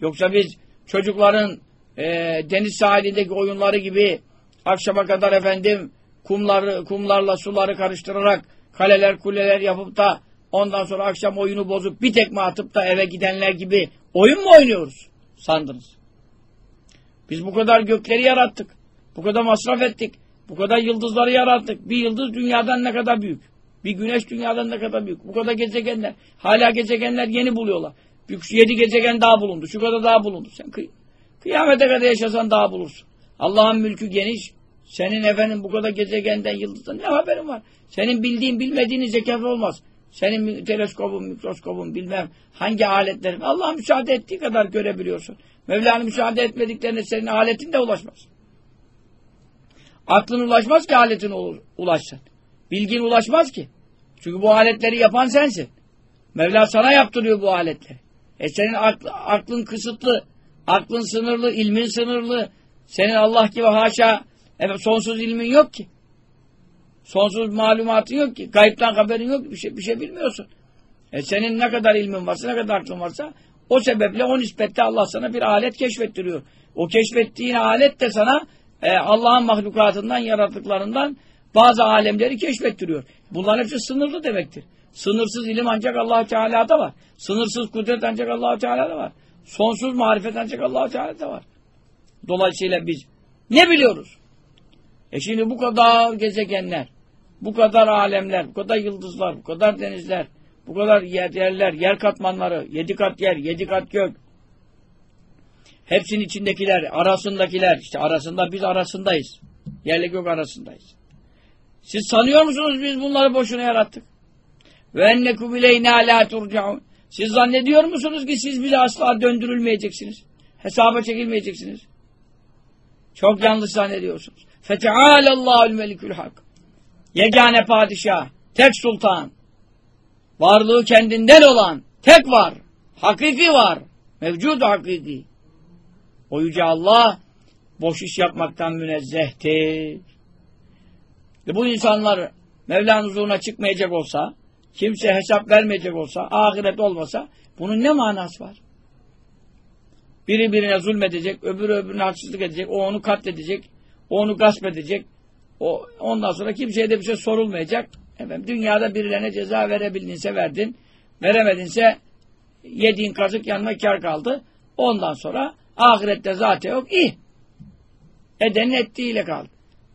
Yoksa biz çocukların e, deniz sahilindeki oyunları gibi akşama kadar efendim kumları, kumlarla suları karıştırarak kaleler kuleler yapıp da ondan sonra akşam oyunu bozup bir tekme atıp da eve gidenler gibi oyun mu oynuyoruz sandınız? Biz bu kadar gökleri yarattık. Bu kadar masraf ettik. Bu kadar yıldızları yarattık. Bir yıldız dünyadan ne kadar büyük. Bir güneş dünyadan ne kadar büyük. Bu kadar gezegenler. Hala gezegenler yeni buluyorlar. Yedi gezegen daha bulundu. Şu kadar daha bulundu. Sen kıy kıyamete kadar yaşasan daha bulursun. Allah'ın mülkü geniş. Senin efendim bu kadar gezegenden, yıldızdan ne haberin var? Senin bildiğin bilmediğin zekat olmaz. Senin teleskopun, mikroskopun bilmem hangi aletlerin Allah müsaade ettiği kadar görebiliyorsun. Mevla'nın müsaade etmediklerine senin aletin de ulaşmaz. Aklın ulaşmaz ki aletin ulaşsın. Bilgin ulaşmaz ki. Çünkü bu aletleri yapan sensin. Mevla sana yaptırıyor bu aletleri. E senin akl, aklın kısıtlı, aklın sınırlı, ilmin sınırlı. Senin Allah gibi haşa evet, sonsuz ilmin yok ki. Sonsuz malumatın yok ki. Kayıptan haberin yok ki. Bir şey, bir şey bilmiyorsun. E senin ne kadar ilmin varsa, ne kadar aklın varsa o sebeple o nispette Allah sana bir alet keşfettiriyor. O keşfettiğin alet de sana e, Allah'ın mahlukatından, yaratıklarından bazı alemleri keşfettiriyor. Bunların hepsi sınırlı demektir. Sınırsız ilim ancak allah Teala'da var. Sınırsız kudret ancak allah Teala'da var. Sonsuz marifet ancak allah Teala'da var. Dolayısıyla biz ne biliyoruz? E şimdi bu kadar gezegenler, bu kadar alemler, bu kadar yıldızlar, bu kadar denizler, bu kadar yer, yerler, yer katmanları, yedi kat yer, yedi kat gök. Hepsinin içindekiler, arasındakiler, işte arasında biz arasındayız. Yerle gök arasındayız. Siz sanıyor musunuz biz bunları boşuna yarattık? Ve ennekum ileyna la. Siz zannediyor musunuz ki siz bile asla döndürülmeyeceksiniz? Hesaba çekilmeyeceksiniz. Çok yanlış zannediyorsunuz. Feteâlellâhul melikül hak. Yegane padişah, tek sultan, varlığı kendinden olan, tek var, hakiki var, mevcud hakiki. O yüce Allah boş iş yapmaktan münezzehtir. E bu insanlar Mevla'nın huzuruna çıkmayacak olsa, kimse hesap vermeyecek olsa, ahiret olmasa bunun ne manası var? Biri birine zulmedecek, öbürü öbürüne haksızlık edecek, o onu katledecek, onu gasp edecek. O, ondan sonra kimseye de bir şey sorulmayacak. Efendim, dünyada birilerine ceza verebildinse verdin, veremedinse yediğin kazık yanına kar kaldı. Ondan sonra ahirette zaten yok, iyi. Edenin ettiğiyle kaldı.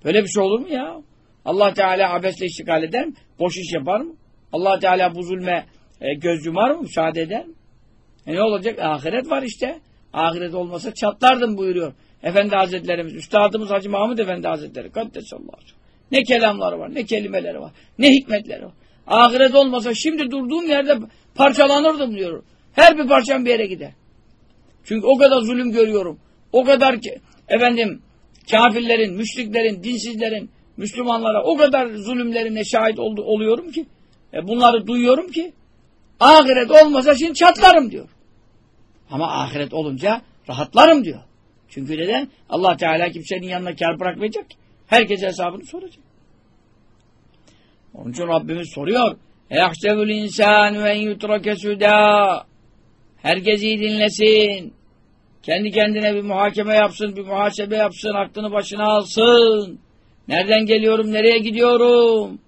Böyle bir şey olur mu ya? Allah Teala abesle iştigal eder mi? Boş iş yapar mı? Allah Teala bu zulme e, göz yumar mı? Müsaade eder mi? E ne olacak? Ahiret var işte. Ahiret olmasa çatlardım buyuruyor. Efendi Hazretlerimiz, Üstadımız Hacı Mahmud Efendi Hazretleri. Kaddesallahu Ne kelamları var, ne kelimeleri var, ne hikmetleri var. Ahiret olmasa şimdi durduğum yerde parçalanırdım diyor. Her bir parçam bir yere gider. Çünkü o kadar zulüm görüyorum. O kadar ki, efendim kafirlerin, müşriklerin, dinsizlerin, Müslümanlara o kadar zulümlerine şahit ol, oluyorum ki, e bunları duyuyorum ki, ahiret olmasa şimdi çatlarım diyor. Ama ahiret olunca rahatlarım diyor. Çünkü neden? Allah Teala kimsenin yanına kar bırakmayacak Herkes hesabını soracak. Onun için Rabbimiz soruyor. اَيَحْسَبُ الْاِنْسَانُ اَنْ يُتْرَكَ سُدَى Herkes iyi dinlesin. Kendi kendine bir muhakeme yapsın, bir muhasebe yapsın, aklını başına alsın. Nereden geliyorum, nereye gidiyorum?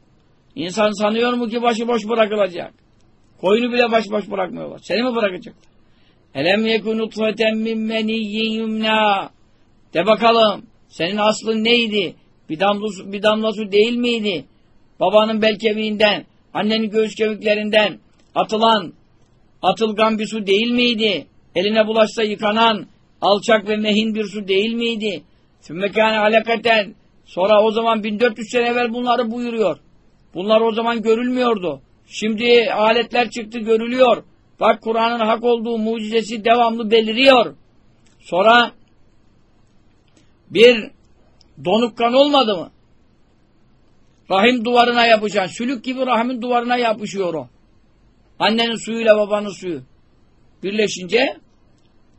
İnsan sanıyor mu ki başıboş bırakılacak? Koyunu bile başıboş bırakmıyorlar. Seni mi bırakacaklar? Elem yekun utfeten min meniyyin yumna. De bakalım. Senin aslın neydi? Bir damla, su, bir damla su değil miydi? Babanın bel kemiğinden, annenin göğüs kemiklerinden atılan, atılgan bir su değil miydi? Eline bulaşsa yıkanan, alçak ve mehin bir su değil miydi? Sümmekâne alakaten. Sonra o zaman 1400 sene evvel bunları buyuruyor. Bunlar o zaman görülmüyordu. Şimdi aletler çıktı görülüyor. Bak Kur'an'ın hak olduğu mucizesi devamlı beliriyor. Sonra bir donuk kan olmadı mı? Rahim duvarına yapışan, sülük gibi rahimin duvarına yapışıyor o. Annenin suyuyla babanın suyu. Birleşince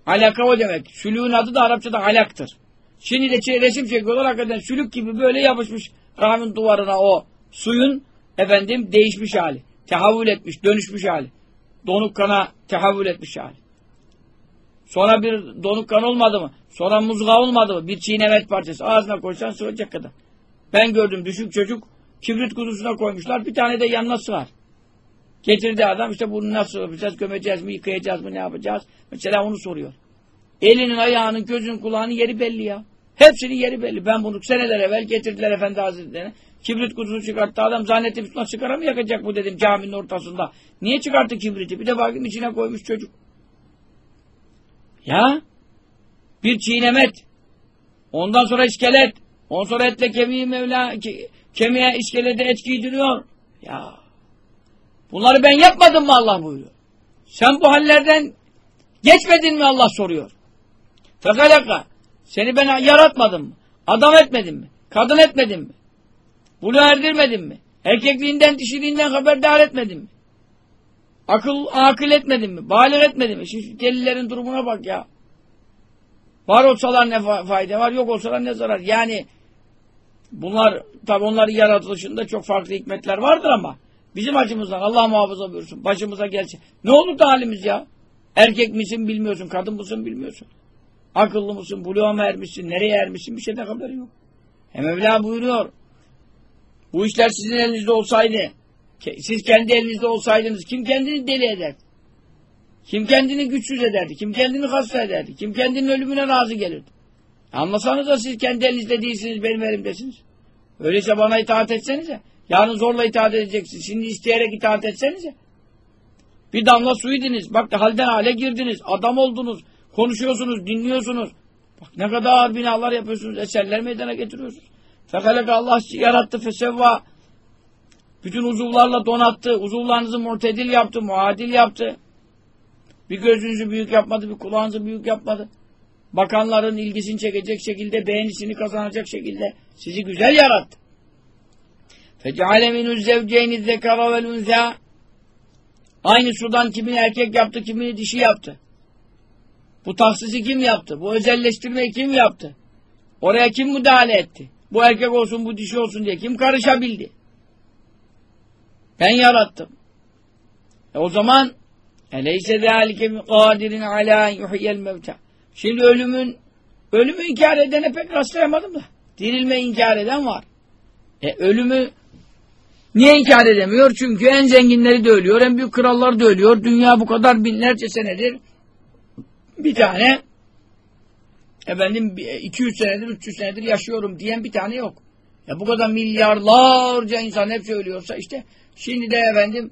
alaka o demek. Sülüğün adı da Arapçada alaktır. Şimdi de resim çekiyorlar hakikaten sülük gibi böyle yapışmış rahimin duvarına o suyun efendim değişmiş hali. Tehavül etmiş, dönüşmüş hali donuk kana tehavül etmiş hali. Sonra bir donuk kan olmadı mı? Sonra muzga olmadı mı? Bir çiğnemet parçası. Ağzına koysan sığacak kadar. Ben gördüm düşük çocuk kibrit kutusuna koymuşlar. Bir tane de yanına sığar. Getirdi adam işte bunu nasıl yapacağız? Gömeceğiz mi? Yıkayacağız mı? Ne yapacağız? Mesela onu soruyor. Elinin, ayağının, gözün, kulağının yeri belli ya. Hepsinin yeri belli. Ben bunu seneler evvel getirdiler Efendi Hazretleri'ne. Kibrit kutusu çıkarttı adam zannetti bir sigara mı yakacak bu dedim caminin ortasında. Niye çıkarttı kibriti? Bir de bakayım içine koymuş çocuk. Ya bir çiğnemet. Ondan sonra iskelet. Ondan sonra etle kemiği Mevla ke, kemiğe iskelede et giydiriyor. Ya Bunları ben yapmadım mı Allah buyuruyor. Sen bu hallerden geçmedin mi Allah soruyor. Fekalaka. Seni ben yaratmadım mı? Adam etmedim mi? Kadın etmedim mi? Bunu erdirmedim mi? Erkekliğinden, dişiliğinden haberdar etmedim mi? Akıl, akıl etmedim mi? Balik etmedim mi? Şimdi delillerin durumuna bak ya. Var olsalar ne fayda var, yok olsalar ne zarar. Yani bunlar, tabi onların yaratılışında çok farklı hikmetler vardır ama bizim açımızdan Allah muhafaza buyursun. Başımıza gelse. Ne olur da halimiz ya? Erkek misin bilmiyorsun, kadın mısın bilmiyorsun. Akıllı mısın, buluğa mı ermişsin, nereye ermişsin bir şeyden haberi yok. Hem Mevla buyuruyor. Bu işler sizin elinizde olsaydı, siz kendi elinizde olsaydınız kim kendini deli eder? Kim kendini güçsüz ederdi? Kim kendini hasta ederdi? Kim kendinin ölümüne razı gelirdi? Anlasanız da siz kendi elinizde değilsiniz, benim elimdesiniz. Öyleyse bana itaat etsenize. Yarın zorla itaat edeceksiniz. Şimdi isteyerek itaat etsenize. Bir damla su idiniz. Bak halden hale girdiniz. Adam oldunuz. Konuşuyorsunuz, dinliyorsunuz. Bak ne kadar ağır binalar yapıyorsunuz. Eserler meydana getiriyorsunuz. Fekalek Allah yarattı fesevva. Bütün uzuvlarla donattı. Uzuvlarınızı murtedil yaptı, muadil yaptı. Bir gözünüzü büyük yapmadı, bir kulağınızı büyük yapmadı. Bakanların ilgisini çekecek şekilde, beğenisini kazanacak şekilde sizi güzel yarattı. فَجَعَلَ مِنُ الزَّوْجَيْنِ الذَّكَرَ وَالْاُنْثَى Aynı sudan kimini erkek yaptı, kimini dişi yaptı. Bu tahsisi kim yaptı? Bu özelleştirmeyi kim yaptı? Oraya kim müdahale etti? Bu erkek olsun, bu dişi olsun diye kim karışabildi? Ben yarattım. E o zaman Eleyse zâlike min kâdirin alâ yuhyel mevta. Şimdi ölümün ölümü inkar edene pek rastlayamadım da. Dirilme inkar eden var. E ölümü niye inkar edemiyor? Çünkü en zenginleri de ölüyor, en büyük krallar da ölüyor. Dünya bu kadar binlerce senedir bir tane efendim 200 senedir, 300 senedir yaşıyorum diyen bir tane yok. Ya bu kadar milyarlarca insan hep söylüyorsa işte şimdi de efendim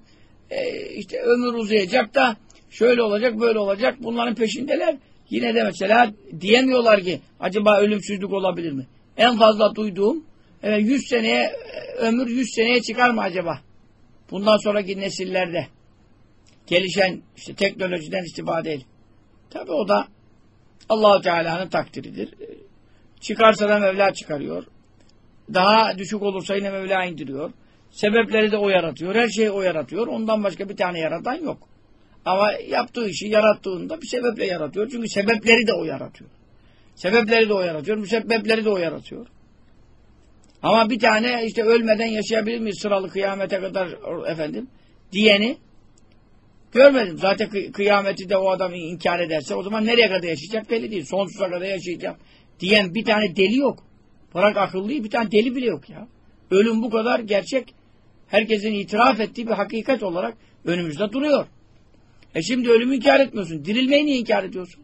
e, işte ömür uzayacak da şöyle olacak böyle olacak bunların peşindeler. Yine de mesela diyemiyorlar ki acaba ölümsüzlük olabilir mi? En fazla duyduğum e, 100 seneye ömür 100 seneye çıkar mı acaba? Bundan sonraki nesillerde gelişen işte teknolojiden istifade edin. Tabi o da Allahu Teala'nın takdiridir. Çıkarsa da Mevla çıkarıyor. Daha düşük olursa yine Mevla indiriyor. Sebepleri de o yaratıyor. Her şeyi o yaratıyor. Ondan başka bir tane yaratan yok. Ama yaptığı işi yarattığında bir sebeple yaratıyor. Çünkü sebepleri de o yaratıyor. Sebepleri de o yaratıyor. Müsebbepleri de o yaratıyor. Ama bir tane işte ölmeden yaşayabilir miyiz sıralı kıyamete kadar efendim diyeni görmedim. Zaten kı kıyameti de o adam inkar ederse o zaman nereye kadar yaşayacak belli değil. Sonsuza kadar yaşayacak diyen bir tane deli yok. Bırak akıllıyı bir tane deli bile yok ya. Ölüm bu kadar gerçek herkesin itiraf ettiği bir hakikat olarak önümüzde duruyor. E şimdi ölümü inkar etmiyorsun. Dirilmeyi niye inkar ediyorsun?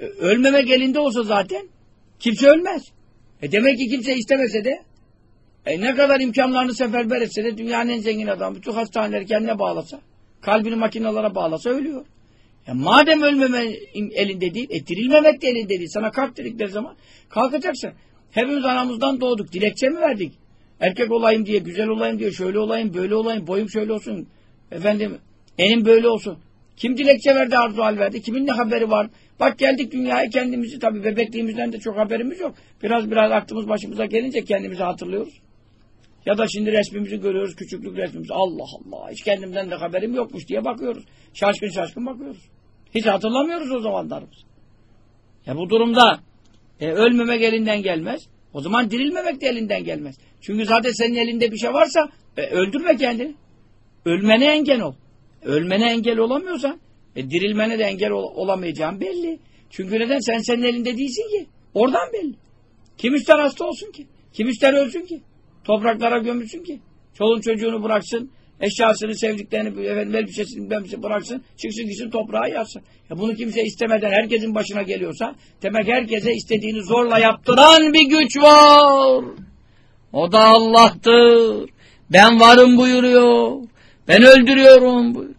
E, ölmemek elinde olsa zaten kimse ölmez. E demek ki kimse istemese de e ne kadar imkanlarını seferber etse de dünyanın en zengin adamı bütün hastaneleri kendine bağlasa, kalbini makinalara bağlasa ölüyor. E madem ölmeme elinde değil, e dirilmemek de elinde değil. Sana kalk dedikleri zaman kalkacaksın. Hepimiz anamızdan doğduk. Dilekçe mi verdik? Erkek olayım diye, güzel olayım diye, şöyle olayım, böyle olayım, boyum şöyle olsun. Efendim, enim böyle olsun. Kim dilekçe verdi, arzu hal verdi? Kimin ne haberi var? Bak geldik dünyaya kendimizi tabii bebekliğimizden de çok haberimiz yok. Biraz biraz aklımız başımıza gelince kendimizi hatırlıyoruz. Ya da şimdi resmimizi görüyoruz, küçüklük resmimizi. Allah Allah, hiç kendimden de haberim yokmuş diye bakıyoruz. Şaşkın şaşkın bakıyoruz. Hiç hatırlamıyoruz o zamanlarımız. Ya bu durumda e, ölmemek elinden gelmez. O zaman dirilmemek de elinden gelmez. Çünkü zaten senin elinde bir şey varsa e, öldürme kendini. Ölmene engel ol. Ölmene engel olamıyorsan e, dirilmene de engel ol olamayacağın belli. Çünkü neden? Sen senin elinde değilsin ki. Oradan belli. Kim ister hasta olsun ki? Kim ister ölsün ki? Topraklara gömülsün ki? Çolun çocuğunu bıraksın. Eşyasını, sevdiklerini, efendim, elbisesini, elbisesini bıraksın. Çıksın gitsin toprağa yatsın. Ya bunu kimse istemeden herkesin başına geliyorsa demek herkese istediğini zorla yaptıran bir güç var. O da Allah'tır. Ben varım buyuruyor. Ben öldürüyorum buyuruyor.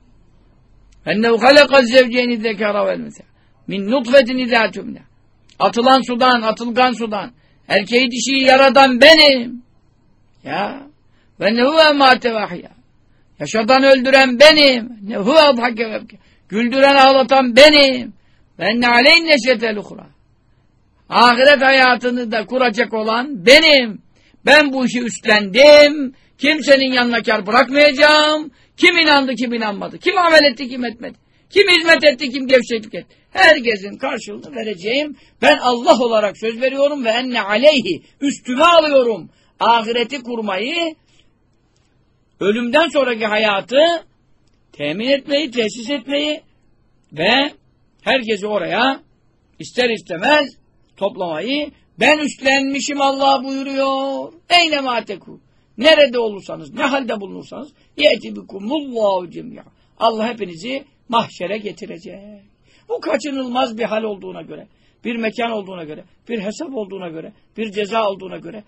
Ennehu halakaz zevceyni zekara vel. Min nutfetin izâ tümne. Atılan sudan, atılgan sudan. Erkeği dişiyi yaradan benim. Ya. Ve nehu emâte vahya. Yaşatan öldüren benim. Ne huve hakke Güldüren ağlatan benim. Ben ne aleyhin neşetel uhra. Ahiret hayatını da kuracak olan benim. Ben bu işi üstlendim. Kimsenin yanına kar bırakmayacağım. Kim inandı, kim inanmadı. Kim amel etti, kim etmedi. Kim hizmet etti, kim gevşeklik etti. Herkesin karşılığını vereceğim. Ben Allah olarak söz veriyorum ve enne aleyhi üstüme alıyorum. Ahireti kurmayı, ölümden sonraki hayatı temin etmeyi, tesis etmeyi ve herkesi oraya ister istemez toplamayı ben üstlenmişim Allah buyuruyor. Eyne mateku. Nerede olursanız, ne halde bulunursanız yeti bikumullahu cemya. Allah hepinizi mahşere getirecek. Bu kaçınılmaz bir hal olduğuna göre, bir mekan olduğuna göre, bir hesap olduğuna göre, bir ceza olduğuna göre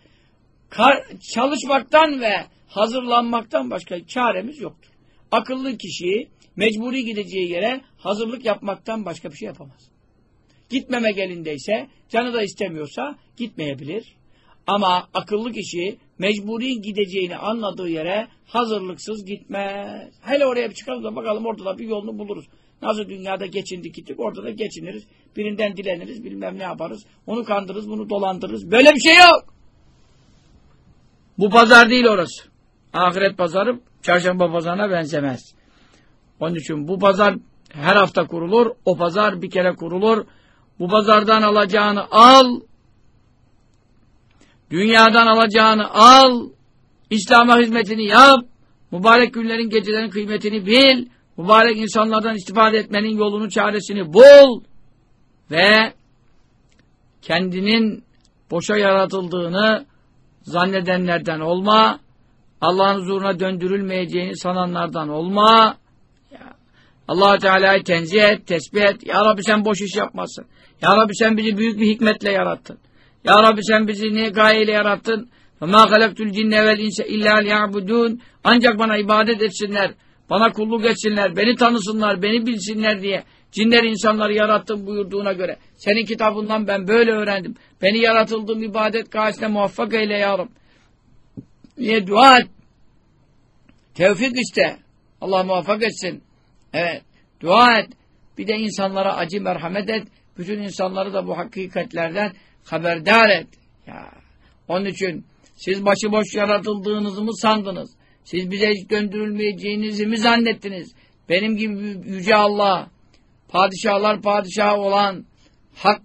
çalışmaktan ve hazırlanmaktan başka çaremiz yoktur. Akıllı kişi mecburi gideceği yere hazırlık yapmaktan başka bir şey yapamaz. Gitmeme gelindeyse, canı da istemiyorsa gitmeyebilir. Ama akıllı kişi mecburi gideceğini anladığı yere hazırlıksız gitmez. Hele oraya bir çıkalım da bakalım orada da bir yolunu buluruz. Nasıl dünyada geçindik gittik orada da geçiniriz. Birinden dileniriz bilmem ne yaparız. Onu kandırırız bunu dolandırırız. Böyle bir şey yok. Bu pazar değil orası. Ahiret pazarı çarşamba pazarına benzemez. Onun için bu pazar her hafta kurulur. O pazar bir kere kurulur. Bu pazardan alacağını al. Dünyadan alacağını al. İslam'a hizmetini yap. Mübarek günlerin gecelerin kıymetini bil. Mübarek insanlardan istifade etmenin yolunu çaresini bul. Ve kendinin boşa yaratıldığını zannedenlerden olma. Allah'ın huzuruna döndürülmeyeceğini sananlardan olma. allah Teala'yı tenzih et, tesbih et. Ya Rabbi sen boş iş yapmasın. Ya Rabbi sen bizi büyük bir hikmetle yarattın. Ya Rabbi sen bizi ne gayeyle yarattın? وَمَا خَلَقْتُ الْجِنَّ وَالْاِنْسَ اِلَّا لِيَعْبُدُونَ Ancak bana ibadet etsinler, bana kulluk etsinler, beni tanısınlar, beni bilsinler diye cinler insanları yarattım buyurduğuna göre. Senin kitabından ben böyle öğrendim. Beni yaratıldığım ibadet karşısında muvaffak eyle ya Rabbi. Dua et? Tevfik iste. Allah muvaffak etsin. Evet. Dua et. Bir de insanlara acı merhamet et. Bütün insanları da bu hakikatlerden haberdar et. Ya. Onun için siz başıboş yaratıldığınızı mı sandınız? Siz bize hiç döndürülmeyeceğinizi mi zannettiniz? Benim gibi yüce Allah, padişahlar padişahı olan, hak,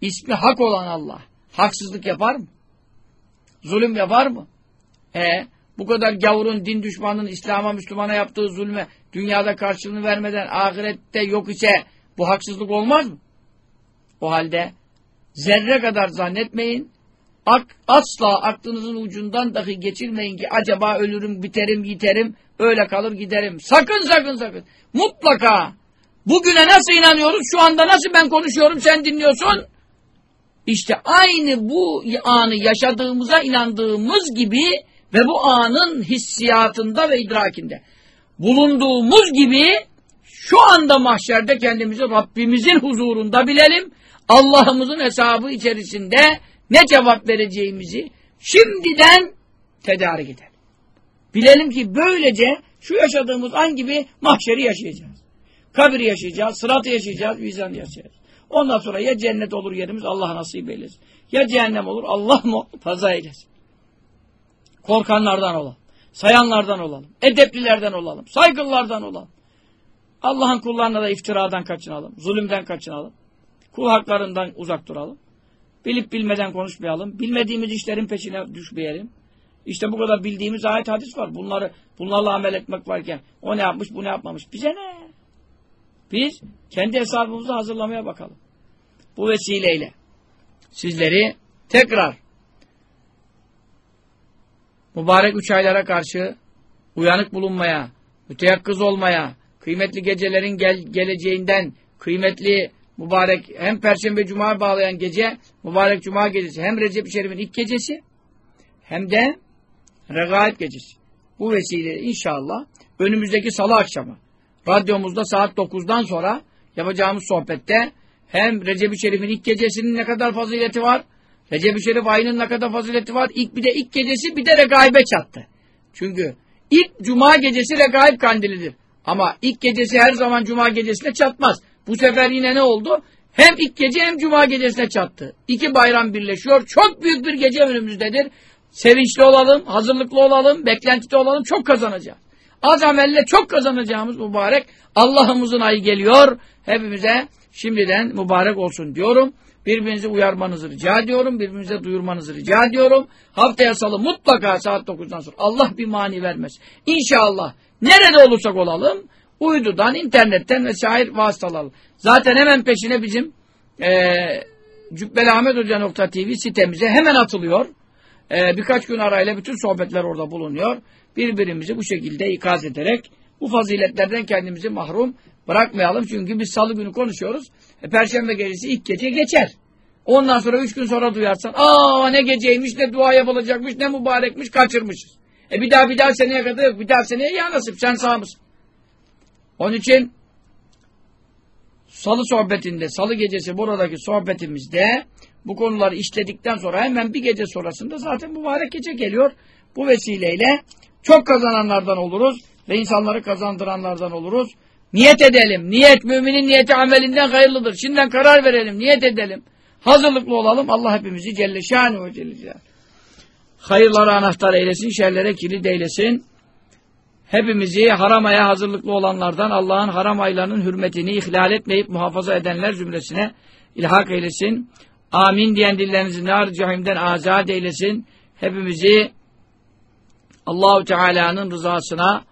ismi hak olan Allah, haksızlık yapar mı? Zulüm yapar mı? E bu kadar gavurun, din düşmanının İslam'a, Müslümana yaptığı zulme dünyada karşılığını vermeden ahirette yok ise bu haksızlık olmaz mı? O halde zerre kadar zannetmeyin. Ak, asla aklınızın ucundan dahi geçirmeyin ki acaba ölürüm, biterim, yiterim, öyle kalır giderim. Sakın sakın sakın. Mutlaka bugüne nasıl inanıyoruz? Şu anda nasıl ben konuşuyorum sen dinliyorsun? İşte aynı bu anı yaşadığımıza inandığımız gibi ve bu anın hissiyatında ve idrakinde bulunduğumuz gibi şu anda mahşerde kendimizi Rabbimizin huzurunda bilelim. Allah'ımızın hesabı içerisinde ne cevap vereceğimizi şimdiden tedarik edelim. Bilelim ki böylece şu yaşadığımız an gibi mahşeri yaşayacağız. Kabir yaşayacağız, sıratı yaşayacağız, vizan yaşayacağız. Ondan sonra ya cennet olur yerimiz Allah nasip eylesin. Ya cehennem olur Allah muhafaza eylesin. Korkanlardan olalım. Sayanlardan olalım. Edeplilerden olalım. Saygılılardan olalım. Allah'ın kullarına da iftiradan kaçınalım. Zulümden kaçınalım. Kul haklarından uzak duralım. Bilip bilmeden konuşmayalım. Bilmediğimiz işlerin peşine düşmeyelim. İşte bu kadar bildiğimiz ayet hadis var. Bunları bunlarla amel etmek varken o ne yapmış bu ne yapmamış. Bize ne? Biz kendi hesabımızı hazırlamaya bakalım. Bu vesileyle sizleri tekrar mübarek üç aylara karşı uyanık bulunmaya, müteyakkız olmaya, kıymetli gecelerin gel geleceğinden, kıymetli mübarek hem Perşembe Cuma bağlayan gece, mübarek Cuma gecesi, hem Recep-i Şerif'in ilk gecesi, hem de Regaib gecesi. Bu vesileyle inşallah önümüzdeki salı akşamı radyomuzda saat 9'dan sonra yapacağımız sohbette hem Recep-i Şerif'in ilk gecesinin ne kadar fazileti var, Recep-i Şerif ayının ne kadar fazileti var, ilk bir de ilk gecesi bir de regaibe çattı. Çünkü İlk cuma gecesi regaib kandilidir. Ama ilk gecesi her zaman cuma gecesine çatmaz. Bu sefer yine ne oldu? Hem ilk gece hem cuma gecesine çattı. İki bayram birleşiyor. Çok büyük bir gece önümüzdedir. Sevinçli olalım, hazırlıklı olalım, beklentide olalım. Çok kazanacağız. Az amelle çok kazanacağımız mübarek Allah'ımızın ayı geliyor. Hepimize şimdiden mübarek olsun diyorum. Birbirinizi uyarmanızı rica ediyorum. Birbirinize duyurmanızı rica ediyorum. Haftaya salı mutlaka saat 9'dan sonra Allah bir mani vermez. İnşallah nerede olursak olalım uydudan, internetten vesaire vasıtalarla. Zaten hemen peşine bizim eee cübbelahmethoca.tv sitemize hemen atılıyor. Eee, birkaç gün arayla bütün sohbetler orada bulunuyor. Birbirimizi bu şekilde ikaz ederek bu faziletlerden kendimizi mahrum bırakmayalım. Çünkü biz salı günü konuşuyoruz. E, Perşembe gecesi ilk gece geçer. Ondan sonra üç gün sonra duyarsan aa ne geceymiş ne dua yapılacakmış ne mübarekmiş kaçırmışız. E bir daha bir daha seneye kadar. Bir daha seneye ya nasip sen sağ mısın? Onun için salı sohbetinde salı gecesi buradaki sohbetimizde bu konuları işledikten sonra hemen bir gece sonrasında zaten mübarek gece geliyor. Bu vesileyle çok kazananlardan oluruz ve insanları kazandıranlardan oluruz. Niyet edelim. Niyet müminin niyeti amelinden hayırlıdır. Şimdiden karar verelim. Niyet edelim. Hazırlıklı olalım. Allah hepimizi Celle Şanuhu Celle. Hayırlara anahtar eylesin, şerlere kilit eylesin. Hepimizi haramaya hazırlıklı olanlardan Allah'ın haram aylarının hürmetini ihlal etmeyip muhafaza edenler zümresine ilhak eylesin. Amin diyen dillerinizi nar cehimden azat eylesin. Hepimizi Allahu Teala'nın rızasına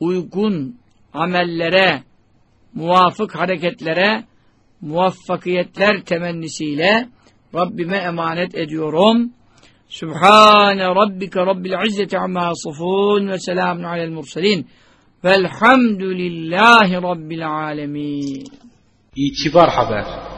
uygun amellere, muvafık hareketlere, muvaffakiyetler temennisiyle Rabbime emanet ediyorum. Sübhane Rabbike Rabbil İzzeti amma yasifun ve selamun alel murselin velhamdülillahi Rabbil alemin. İtibar Haber